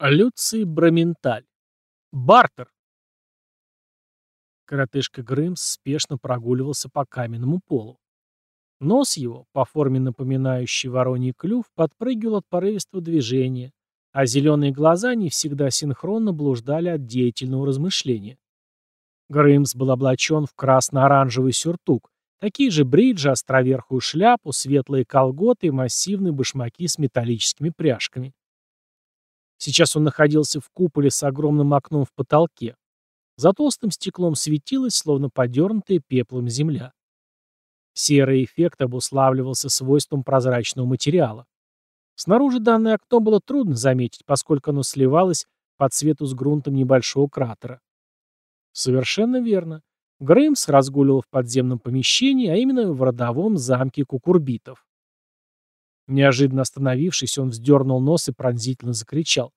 Люций Браменталь. Бартер. Коротышка Грымс спешно прогуливался по каменному полу. Нос его, по форме напоминающий вороний клюв, подпрыгивал от порывистого движения, а зеленые глаза не всегда синхронно блуждали от деятельного размышления. Грымс был облачен в красно-оранжевый сюртук, такие же бриджи, островерхую шляпу, светлые колготы и массивные башмаки с металлическими пряжками. Сейчас он находился в куполе с огромным окном в потолке. За толстым стеклом светилась, словно подернутая пеплом земля. Серый эффект обуславливался свойством прозрачного материала. Снаружи данное окно было трудно заметить, поскольку оно сливалось по цвету с грунтом небольшого кратера. Совершенно верно. Греймс разгуливал в подземном помещении, а именно в родовом замке кукурбитов. Неожиданно остановившись, он вздернул нос и пронзительно закричал.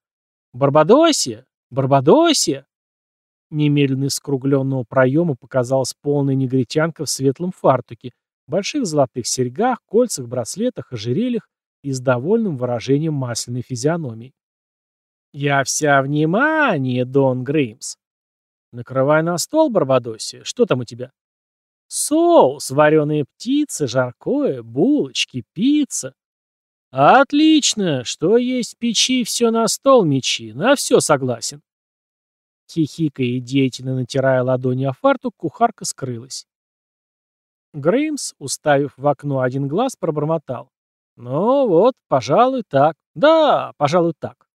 «Барбадосия! Барбадосия!» Немедленно из скругленного проема показалась полная негритянка в светлом фартуке, больших золотых серьгах, кольцах, браслетах, ожерельях и с довольным выражением масляной физиономии. «Я вся внимание, Дон Греймс!» «Накрывай на стол, Барбадосия. Что там у тебя?» «Соус, вареные птицы, жаркое, булочки, пицца. «Отлично! Что есть в печи, все на стол мечи. На все согласен». Хихикая и деятельно натирая ладони о фартук, кухарка скрылась. Греймс, уставив в окно один глаз, пробормотал. «Ну вот, пожалуй, так. Да, пожалуй, так».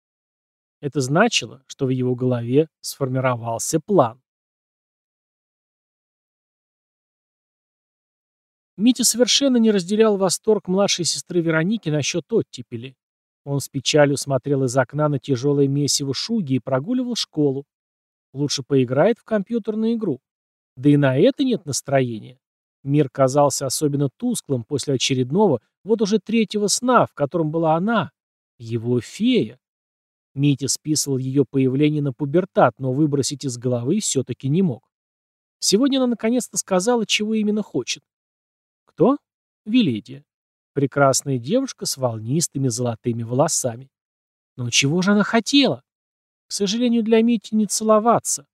Это значило, что в его голове сформировался план. Митя совершенно не разделял восторг младшей сестры Вероники насчет оттепели. Он с печалью смотрел из окна на тяжелое месиво шуги и прогуливал школу. Лучше поиграет в компьютерную игру. Да и на это нет настроения. Мир казался особенно тусклым после очередного, вот уже третьего сна, в котором была она, его фея. Митя списывал ее появление на пубертат, но выбросить из головы все-таки не мог. Сегодня она наконец-то сказала, чего именно хочет. Кто? Веледия. Прекрасная девушка с волнистыми золотыми волосами. Но чего же она хотела? К сожалению, для Мити не целоваться.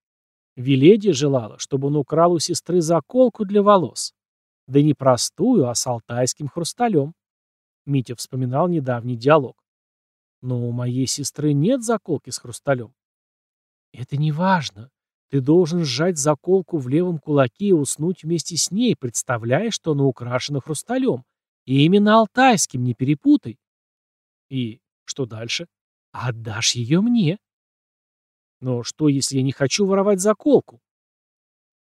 Веледия желала, чтобы он украл у сестры заколку для волос. Да не простую, а с алтайским хрусталем. Митя вспоминал недавний диалог. Но у моей сестры нет заколки с хрусталем. Это не важно. Ты должен сжать заколку в левом кулаке и уснуть вместе с ней, представляя, что она украшена хрусталем. И именно алтайским, не перепутай. И что дальше? Отдашь ее мне. Но что, если я не хочу воровать заколку?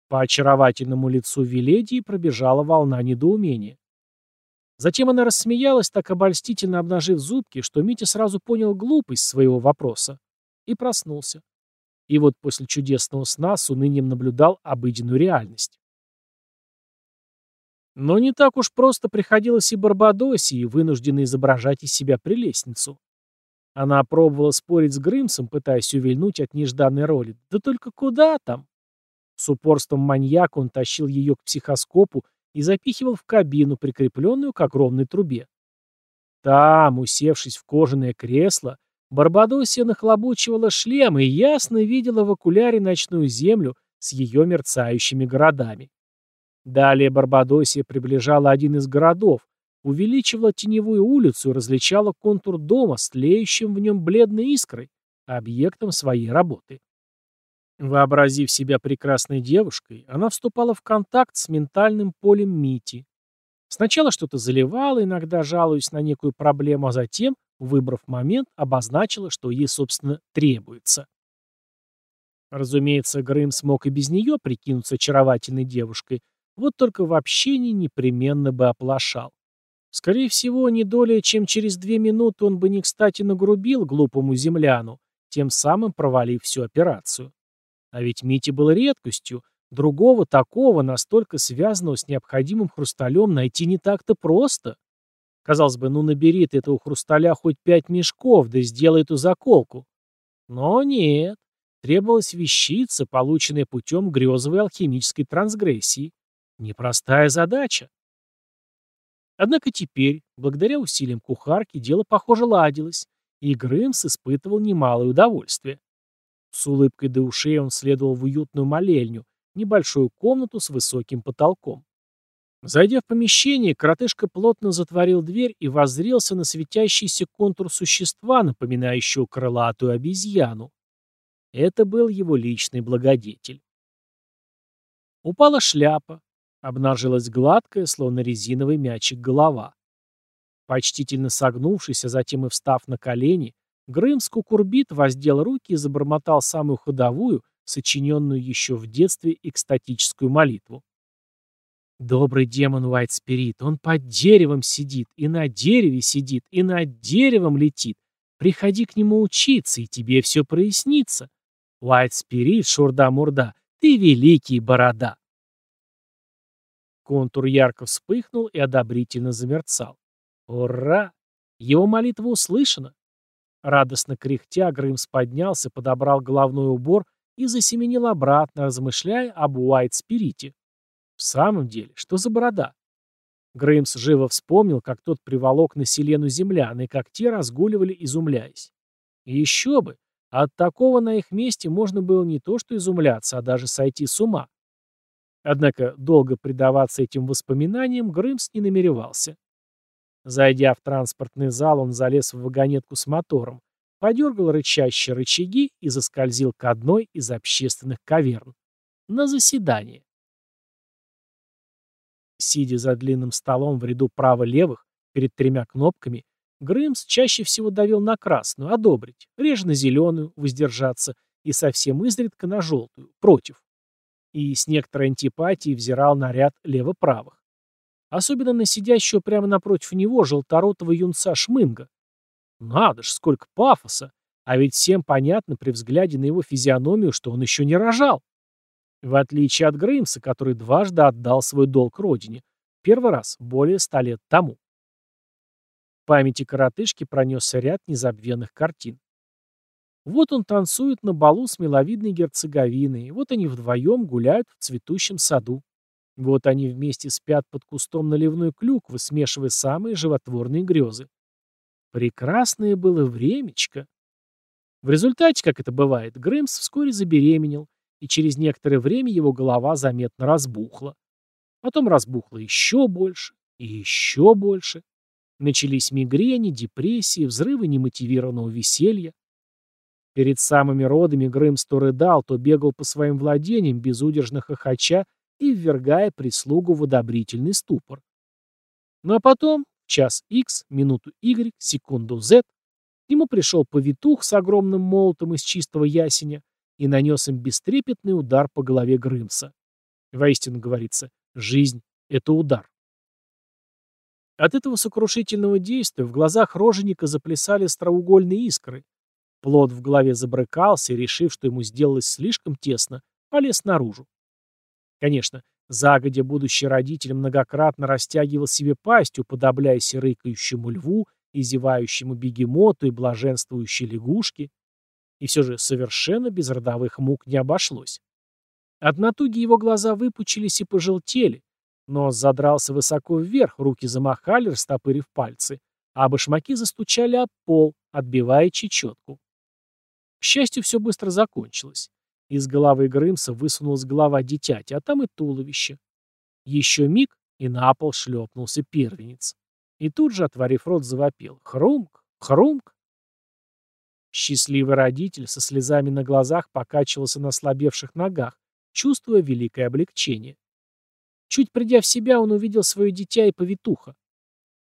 По очаровательному лицу Веледии пробежала волна недоумения. Затем она рассмеялась, так обольстительно обнажив зубки, что Митя сразу понял глупость своего вопроса и проснулся и вот после чудесного сна с унынием наблюдал обыденную реальность. Но не так уж просто приходилось и Барбадосии, вынужденной изображать из себя прелестницу. Она пробовала спорить с Грымсом, пытаясь увильнуть от нежданной роли. Да только куда там? С упорством маньяка он тащил ее к психоскопу и запихивал в кабину, прикрепленную к огромной трубе. Там, усевшись в кожаное кресло, Барбадосия нахлобучивала шлем и ясно видела в окуляре ночную землю с ее мерцающими городами. Далее Барбадосия приближала один из городов, увеличивала теневую улицу и различала контур дома с тлеющим в нем бледной искрой, объектом своей работы. Вообразив себя прекрасной девушкой, она вступала в контакт с ментальным полем Мити. Сначала что-то заливала, иногда жалуясь на некую проблему, а затем выбрав момент, обозначила, что ей, собственно, требуется. Разумеется, Грым смог и без нее прикинуться очаровательной девушкой, вот только в общении непременно бы оплошал. Скорее всего, не долее, чем через две минуты он бы не кстати нагрубил глупому земляну, тем самым провалив всю операцию. А ведь Мити был редкостью, другого такого, настолько связанного с необходимым хрусталем, найти не так-то просто. Казалось бы, ну набери ты этого хрусталя хоть пять мешков, да сделай эту заколку. Но нет. Требовалась вещица, полученная путем грезовой алхимической трансгрессии. Непростая задача. Однако теперь, благодаря усилиям кухарки, дело, похоже, ладилось, и Грымс испытывал немалое удовольствие. С улыбкой до ушей он следовал в уютную молельню, небольшую комнату с высоким потолком. Зайдя в помещение, коротышка плотно затворил дверь и воззрелся на светящийся контур существа, напоминающего крылатую обезьяну. Это был его личный благодетель. Упала шляпа, обнажилась гладкая, словно резиновый мячик, голова. Почтительно согнувшись, а затем и встав на колени, Грымс Кукурбит воздел руки и забормотал самую ходовую, сочиненную еще в детстве экстатическую молитву. Добрый демон Уайт Спирит, он под деревом сидит, и на дереве сидит, и над деревом летит. Приходи к нему учиться, и тебе все прояснится. Уайт Спирит, шурда-мурда, ты великий борода. Контур ярко вспыхнул и одобрительно замерцал. Ура! Его молитва услышана. Радостно кряхтя, Грымс поднялся, подобрал головной убор и засеменил обратно, размышляя об Уайт-Спирите. В самом деле, что за борода? Греймс живо вспомнил, как тот приволок на Селену землян, и как те разгуливали, изумляясь. И еще бы, от такого на их месте можно было не то что изумляться, а даже сойти с ума. Однако долго предаваться этим воспоминаниям Грымс не намеревался. Зайдя в транспортный зал, он залез в вагонетку с мотором, подергал рычащие рычаги и заскользил к одной из общественных каверн. На заседание. Сидя за длинным столом в ряду право-левых, перед тремя кнопками, Грымс чаще всего давил на красную, одобрить, реже на зеленую, воздержаться, и совсем изредка на желтую, против. И с некоторой антипатией взирал на ряд лево-правых. Особенно на сидящего прямо напротив него желторотого юнца Шмынга. Надо ж, сколько пафоса! А ведь всем понятно при взгляде на его физиономию, что он еще не рожал. В отличие от Греймса, который дважды отдал свой долг родине. Первый раз более ста лет тому. В памяти коротышки пронесся ряд незабвенных картин. Вот он танцует на балу с миловидной герцоговиной, вот они вдвоем гуляют в цветущем саду. Вот они вместе спят под кустом наливной клюквы, смешивая самые животворные грезы. Прекрасное было времечко. В результате, как это бывает, Грэмс вскоре забеременел, и через некоторое время его голова заметно разбухла. Потом разбухла еще больше и еще больше. Начались мигрени, депрессии, взрывы немотивированного веселья. Перед самыми родами Грымс то рыдал, то бегал по своим владениям, безудержно хохоча и ввергая прислугу в одобрительный ступор. Ну а потом, час X, минуту Y, секунду Z, к нему пришел повитух с огромным молотом из чистого ясеня, и нанес им бестрепетный удар по голове Грымса. Воистину говорится, жизнь — это удар. От этого сокрушительного действия в глазах роженика заплясали остроугольные искры. Плод в голове забрыкался и, решив, что ему сделалось слишком тесно, полез наружу. Конечно, загодя будущий родитель многократно растягивал себе пасть, уподобляясь рыкающему льву, и зевающему бегемоту и блаженствующей лягушке, и все же совершенно без родовых мук не обошлось. От натуги его глаза выпучились и пожелтели, нос задрался высоко вверх, руки замахали, растопырив пальцы, а башмаки застучали об пол, отбивая чечетку. К счастью, все быстро закончилось. Из головы Грымса высунулась голова дитяти, а там и туловище. Еще миг, и на пол шлепнулся первенец. И тут же, отворив рот, завопил. Хрумк, хрумк. Счастливый родитель со слезами на глазах покачивался на ослабевших ногах, чувствуя великое облегчение. Чуть придя в себя, он увидел свое дитя и повитуха.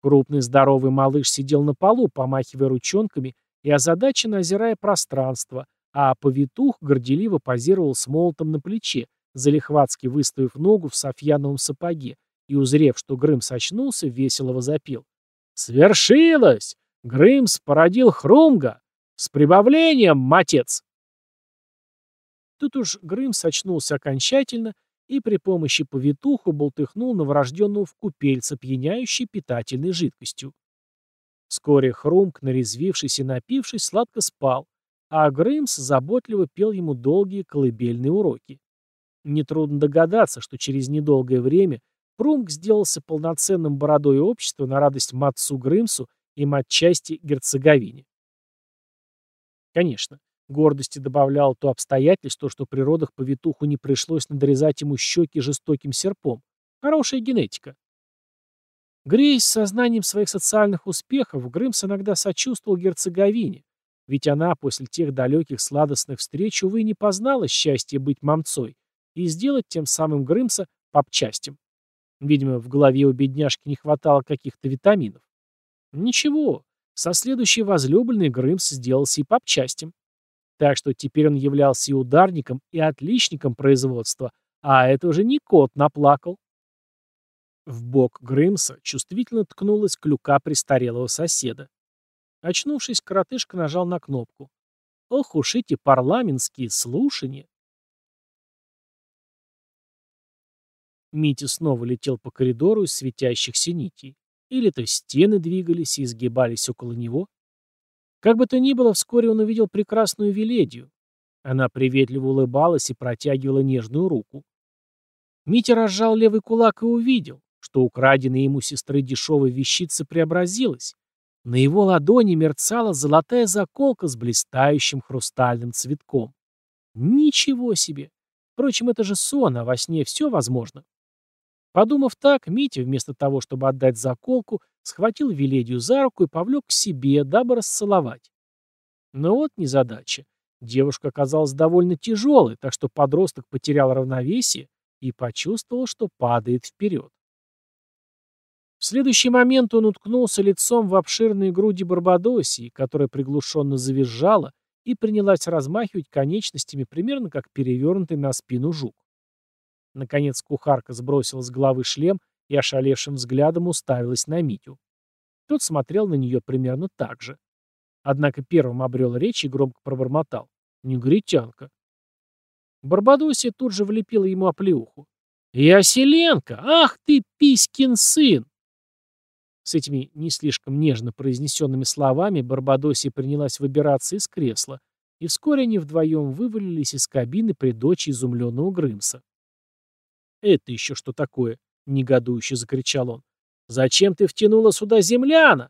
Крупный здоровый малыш сидел на полу, помахивая ручонками и озадаченно озирая пространство, а повитух горделиво позировал с молотом на плече, залихватски выставив ногу в софьяновом сапоге, и, узрев, что Грымс очнулся, весело возопил. «Свершилось! Грымс породил Хрумга! «С прибавлением, матец!» Тут уж Грым сочнулся окончательно и при помощи повитуху болтыхнул новорожденного в купельца, пьяняющей питательной жидкостью. Вскоре Хрумк, нарезвившись и напившись, сладко спал, а Грымс заботливо пел ему долгие колыбельные уроки. Нетрудно догадаться, что через недолгое время Хрумк сделался полноценным бородой общества на радость Матцу Грымсу и матчасти Герцеговине. Конечно, гордости добавляло то обстоятельство, что при родах повитуху не пришлось надрезать ему щеки жестоким серпом. Хорошая генетика. Греясь сознанием своих социальных успехов, Грымс иногда сочувствовал герцоговине, ведь она после тех далеких сладостных встреч, увы, не познала счастье быть мамцой и сделать тем самым Грымса попчастем. Видимо, в голове у бедняжки не хватало каких-то витаминов. Ничего, со следующей возлюбленной Грымс сделался и попчастем. Так что теперь он являлся и ударником, и отличником производства, а это уже не кот наплакал. В бок Грымса чувствительно ткнулась клюка престарелого соседа. Очнувшись, коротышка нажал на кнопку. Ох уж эти парламентские слушания! Митя снова летел по коридору из светящихся нитей. Или-то стены двигались и изгибались около него. Как бы то ни было, вскоре он увидел прекрасную Веледию. Она приветливо улыбалась и протягивала нежную руку. Митя разжал левый кулак и увидел, что украденная ему сестры дешевой вещица преобразилась. На его ладони мерцала золотая заколка с блистающим хрустальным цветком. Ничего себе! Впрочем, это же сон, а во сне все возможно. Подумав так, Митя, вместо того, чтобы отдать заколку, схватил Веледию за руку и повлек к себе, дабы расцеловать. Но вот незадача. Девушка оказалась довольно тяжелой, так что подросток потерял равновесие и почувствовал, что падает вперед. В следующий момент он уткнулся лицом в обширные груди Барбадосии, которая приглушенно завизжала и принялась размахивать конечностями примерно как перевернутый на спину жук. Наконец кухарка сбросила с головы шлем и ошалевшим взглядом уставилась на Митю. Тот смотрел на нее примерно так же. Однако первым обрел речь и громко пробормотал. «Негритянка». Барбадосия тут же влепила ему оплеуху. «Яселенко! Ах ты, писькин сын!» С этими не слишком нежно произнесенными словами Барбадосия принялась выбираться из кресла, и вскоре они вдвоем вывалились из кабины при дочи изумленного Грымса. «Это еще что такое?» — негодующе закричал он. «Зачем ты втянула сюда земляна?»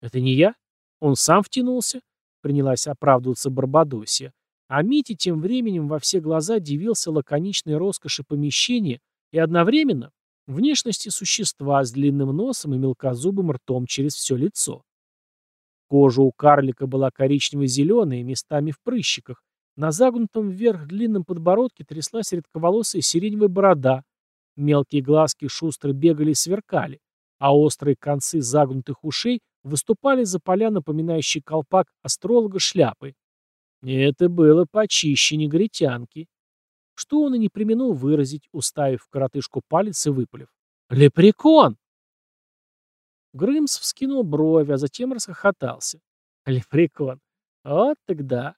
«Это не я. Он сам втянулся», — принялась оправдываться Барбадосия. А Митя тем временем во все глаза дивился лаконичной роскоши помещения и одновременно внешности существа с длинным носом и мелкозубым ртом через все лицо. Кожа у карлика была коричнево-зеленая, местами в прыщиках, на загнутом вверх длинном подбородке тряслась редковолосая сиреневая борода. Мелкие глазки шустро бегали и сверкали, а острые концы загнутых ушей выступали за поля, напоминающие колпак астролога шляпы. Это было почище негритянки. Что он и не применул выразить, уставив в коротышку палец и выпалив. «Лепрекон!» Грымс вскинул брови, а затем расхохотался. «Лепрекон! Вот тогда!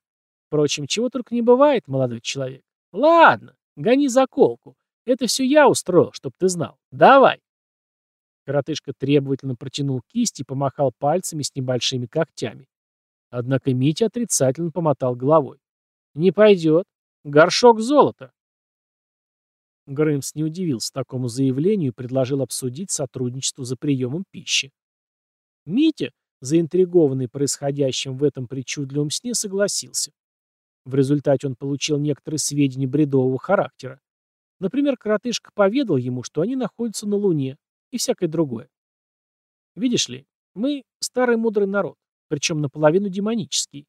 Впрочем, чего только не бывает, молодой человек. Ладно, гони заколку. Это все я устроил, чтоб ты знал. Давай. Коротышка требовательно протянул кисть и помахал пальцами с небольшими когтями. Однако Митя отрицательно помотал головой. «Не пойдет. Горшок золота». Грымс не удивился такому заявлению и предложил обсудить сотрудничество за приемом пищи. Митя, заинтригованный происходящим в этом причудливом сне, согласился. В результате он получил некоторые сведения бредового характера. Например, коротышка поведал ему, что они находятся на Луне, и всякое другое. Видишь ли, мы старый мудрый народ, причем наполовину демонический.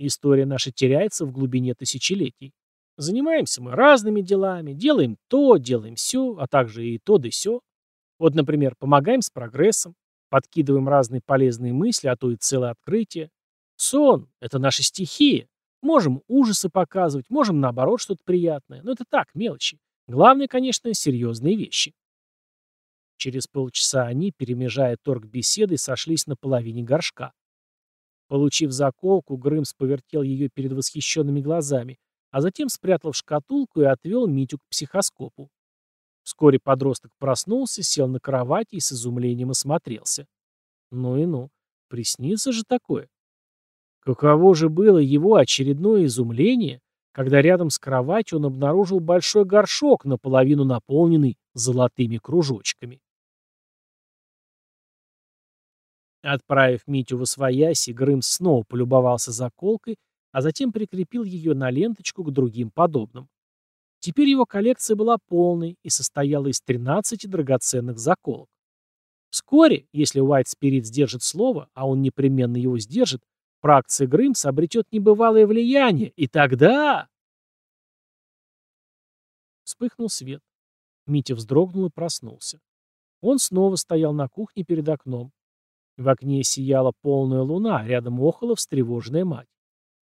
История наша теряется в глубине тысячелетий. Занимаемся мы разными делами, делаем то, делаем все, а также и то да сё. Вот, например, помогаем с прогрессом, подкидываем разные полезные мысли, а то и целое открытие. Сон — это наша стихия, Можем ужасы показывать, можем наоборот что-то приятное. Но это так, мелочи. Главное, конечно, серьезные вещи. Через полчаса они, перемежая торг беседой, сошлись на половине горшка. Получив заколку, Грымс повертел ее перед восхищенными глазами, а затем спрятал в шкатулку и отвел Митю к психоскопу. Вскоре подросток проснулся, сел на кровати и с изумлением осмотрелся. Ну и ну, приснится же такое. Каково же было его очередное изумление, когда рядом с кроватью он обнаружил большой горшок, наполовину наполненный золотыми кружочками. Отправив Митю в освояси, Грым снова полюбовался заколкой а затем прикрепил ее на ленточку к другим подобным. Теперь его коллекция была полной и состояла из 13 драгоценных заколок. Вскоре, если Уайт Спирит сдержит слово, а он непременно его сдержит, фракция Грымс обретет небывалое влияние, и тогда... Вспыхнул свет. Митя вздрогнул и проснулся. Он снова стоял на кухне перед окном. В окне сияла полная луна, рядом охала встревоженная мать.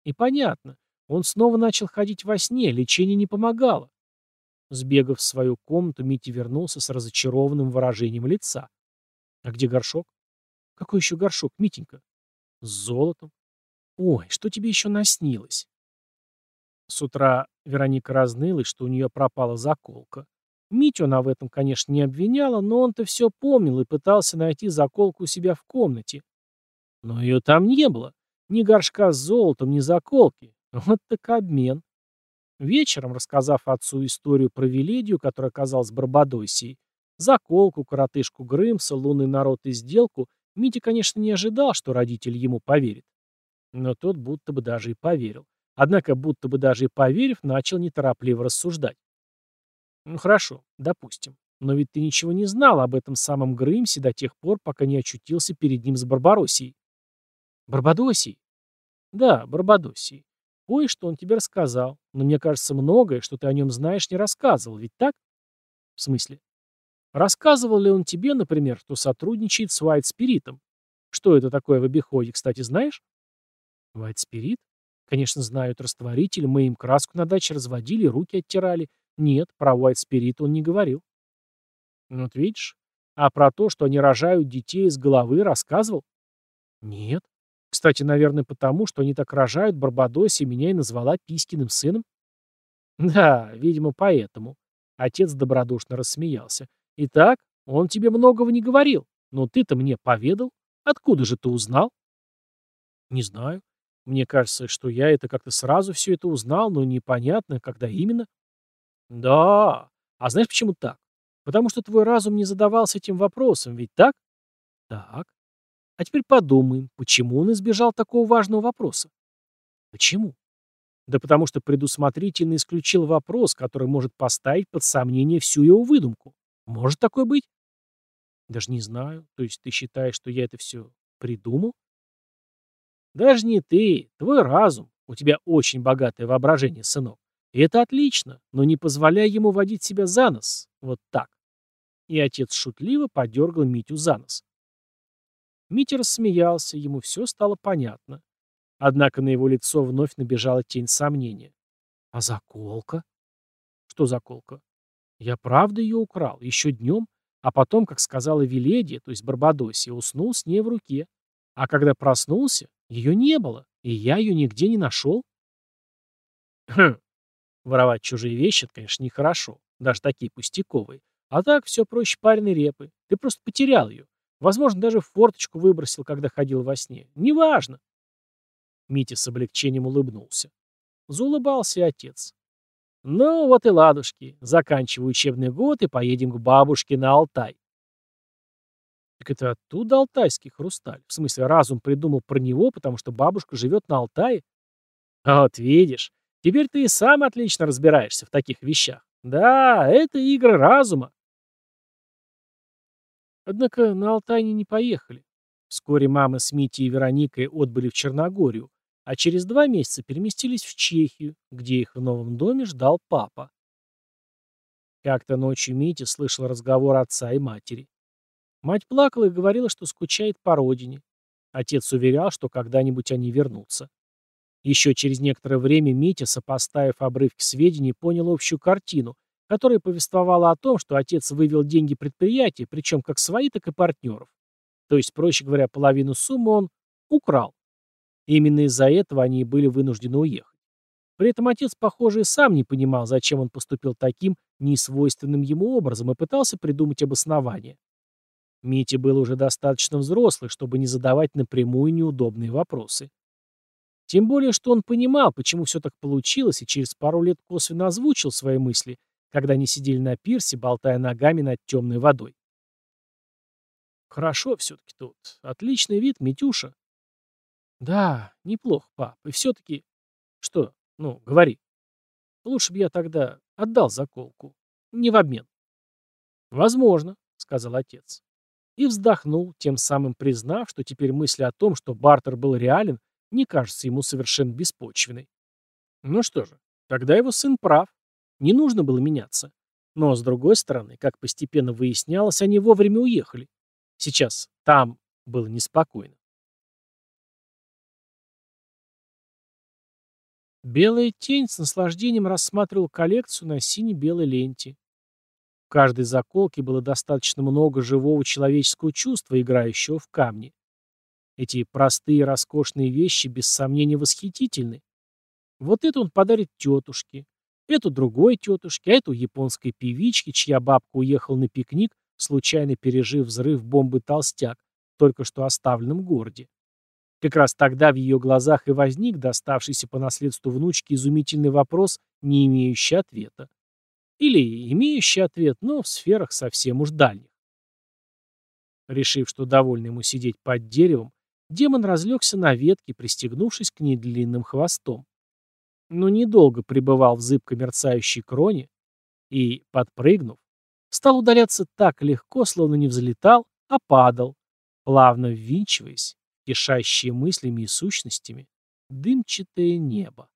И понятно, он снова начал ходить во сне, лечение не помогало. Сбегав в свою комнату, Митя вернулся с разочарованным выражением лица. А где горшок? Какой еще горшок, Митенька? С золотом. Ой, что тебе еще наснилось? С утра Вероника разнылась, что у нее пропала заколка. Митю она в этом, конечно, не обвиняла, но он-то все помнил и пытался найти заколку у себя в комнате. Но ее там не было. Ни горшка с золотом, ни заколки. Вот так обмен. Вечером, рассказав отцу историю про Веледию, которая оказалась Барбадосией, заколку, коротышку Грымса, лунный народ и сделку, Митя, конечно, не ожидал, что родитель ему поверит. Но тот будто бы даже и поверил. Однако, будто бы даже и поверив, начал неторопливо рассуждать. Ну хорошо, допустим. Но ведь ты ничего не знал об этом самом Грымсе до тех пор, пока не очутился перед ним с Барбароссией. Барбадосией? Да, Барбадосией. Кое-что он тебе рассказал, но мне кажется, многое, что ты о нем знаешь, не рассказывал, ведь так? В смысле? Рассказывал ли он тебе, например, что сотрудничает с White Спиритом? Что это такое в обиходе, кстати, знаешь? White Spirit? Конечно, знают растворитель, мы им краску на даче разводили, руки оттирали. Нет, про White Spirit он не говорил. Вот видишь. А про то, что они рожают детей из головы, рассказывал? Нет. Кстати, наверное, потому, что они так рожают, Барбадосе меня и назвала Писькиным сыном. Да, видимо, поэтому. Отец добродушно рассмеялся. Итак, он тебе многого не говорил, но ты-то мне поведал. Откуда же ты узнал? Не знаю. Мне кажется, что я это как-то сразу все это узнал, но непонятно, когда именно. Да. А знаешь, почему так? Потому что твой разум не задавался этим вопросом, ведь так? Так. А теперь подумаем, почему он избежал такого важного вопроса? Почему? Да потому что предусмотрительно исключил вопрос, который может поставить под сомнение всю его выдумку. Может такое быть? Даже не знаю. То есть ты считаешь, что я это все придумал? Даже не ты, твой разум. У тебя очень богатое воображение, сынок. И это отлично, но не позволяй ему водить себя за нос. Вот так. И отец шутливо подергал Митю за нос. Митя рассмеялся, ему все стало понятно. Однако на его лицо вновь набежала тень сомнения. А заколка? Что заколка? Я правда ее украл, еще днем, а потом, как сказала Веледия, то есть Барбадосия, уснул с ней в руке. А когда проснулся, ее не было, и я ее нигде не нашел. Хм, воровать чужие вещи, это, конечно, нехорошо, даже такие пустяковые. А так все проще пареной репы. Ты просто потерял ее. Возможно, даже в форточку выбросил, когда ходил во сне. Неважно. Митя с облегчением улыбнулся. Заулыбался и отец. Ну, вот и ладушки. Заканчиваю учебный год и поедем к бабушке на Алтай. Так это оттуда алтайский хрусталь. В смысле, разум придумал про него, потому что бабушка живет на Алтае? А вот видишь, теперь ты и сам отлично разбираешься в таких вещах. Да, это игры разума. Однако на Алтай они не поехали. Вскоре мама с Митей и Вероникой отбыли в Черногорию, а через два месяца переместились в Чехию, где их в новом доме ждал папа. Как-то ночью Митя слышал разговор отца и матери. Мать плакала и говорила, что скучает по родине. Отец уверял, что когда-нибудь они вернутся. Еще через некоторое время Митя, сопоставив обрывки сведений, понял общую картину, которая повествовала о том, что отец вывел деньги предприятия, причем как свои, так и партнеров. То есть, проще говоря, половину суммы он украл. Именно из-за этого они и были вынуждены уехать. При этом отец, похоже, и сам не понимал, зачем он поступил таким несвойственным ему образом и пытался придумать обоснование. Митя был уже достаточно взрослый, чтобы не задавать напрямую неудобные вопросы. Тем более, что он понимал, почему все так получилось, и через пару лет косвенно озвучил свои мысли, когда они сидели на пирсе, болтая ногами над темной водой. «Хорошо все-таки тут. Отличный вид, Митюша». «Да, неплохо, пап. И все-таки...» Что? Ну, говори. Лучше бы я тогда отдал заколку. Не в обмен. Возможно, сказал отец. И вздохнул, тем самым признав, что теперь мысль о том, что бартер был реален, не кажется ему совершенно беспочвенной. Ну что же, тогда его сын прав. Не нужно было меняться. Но, с другой стороны, как постепенно выяснялось, они вовремя уехали. Сейчас там было неспокойно. Белая тень с наслаждением рассматривал коллекцию на сине-белой ленте. Каждой заколке было достаточно много живого человеческого чувства, играющего в камни. Эти простые роскошные вещи без сомнения восхитительны. Вот это он подарит тетушке, эту другой тетушке, а эту японской певичке, чья бабка уехала на пикник, случайно пережив взрыв бомбы «Толстяк», только что оставленном городе. Как раз тогда в ее глазах и возник доставшийся по наследству внучке изумительный вопрос, не имеющий ответа. Или имеющий ответ, но в сферах совсем уж дальних. Решив, что довольно ему сидеть под деревом, демон разлегся на ветке, пристегнувшись к ней длинным хвостом. Но недолго пребывал в зыбко мерцающей кроне и, подпрыгнув, стал удаляться так легко, словно не взлетал, а падал, плавно ввинчиваясь кишащее мыслями и сущностями, дымчатое небо.